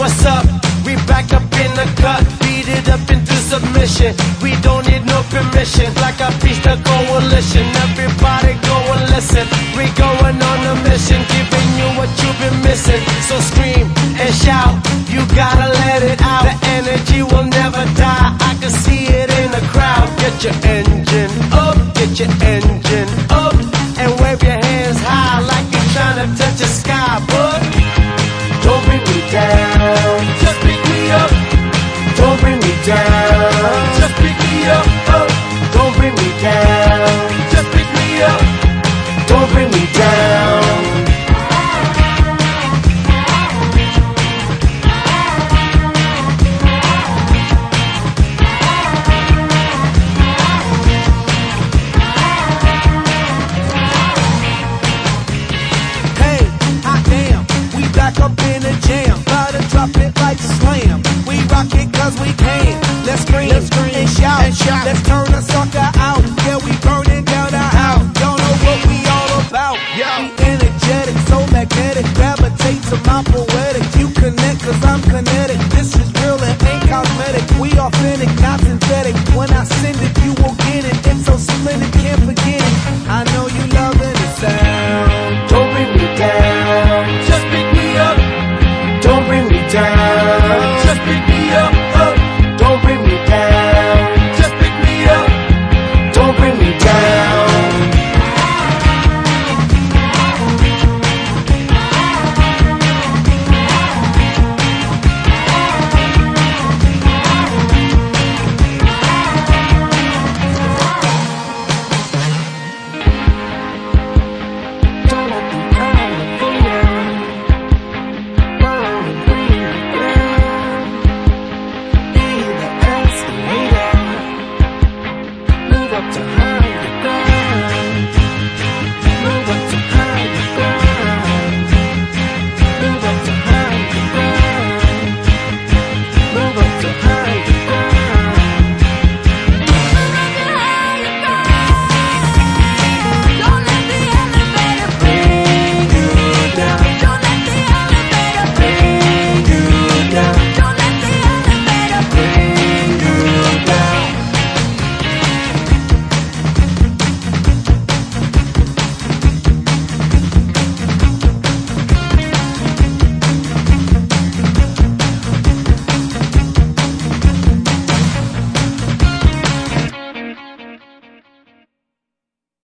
What's up? We back up in the cut, beat it up into submission. We don't need no permission, like a pieced a coalition. Everybody go and listen. We going on a mission, giving you what you've been missing. So scream and shout, you gotta like slam. We rock it cause we can. Let's scream, Let's scream and, shout. and shout. Let's turn a sucker out. Yeah, we burning down the house. Don't know what we all about. Yo. We energetic, so magnetic. Gravitate to my poetic. You connect cause I'm kinetic. This is real and ain't cosmetic. We authentic, not synthetic. When I send it, you will get it. It's so splendid, can't forget it. I know you love it. Don't bring me down. Just pick me up. Don't bring me down. up.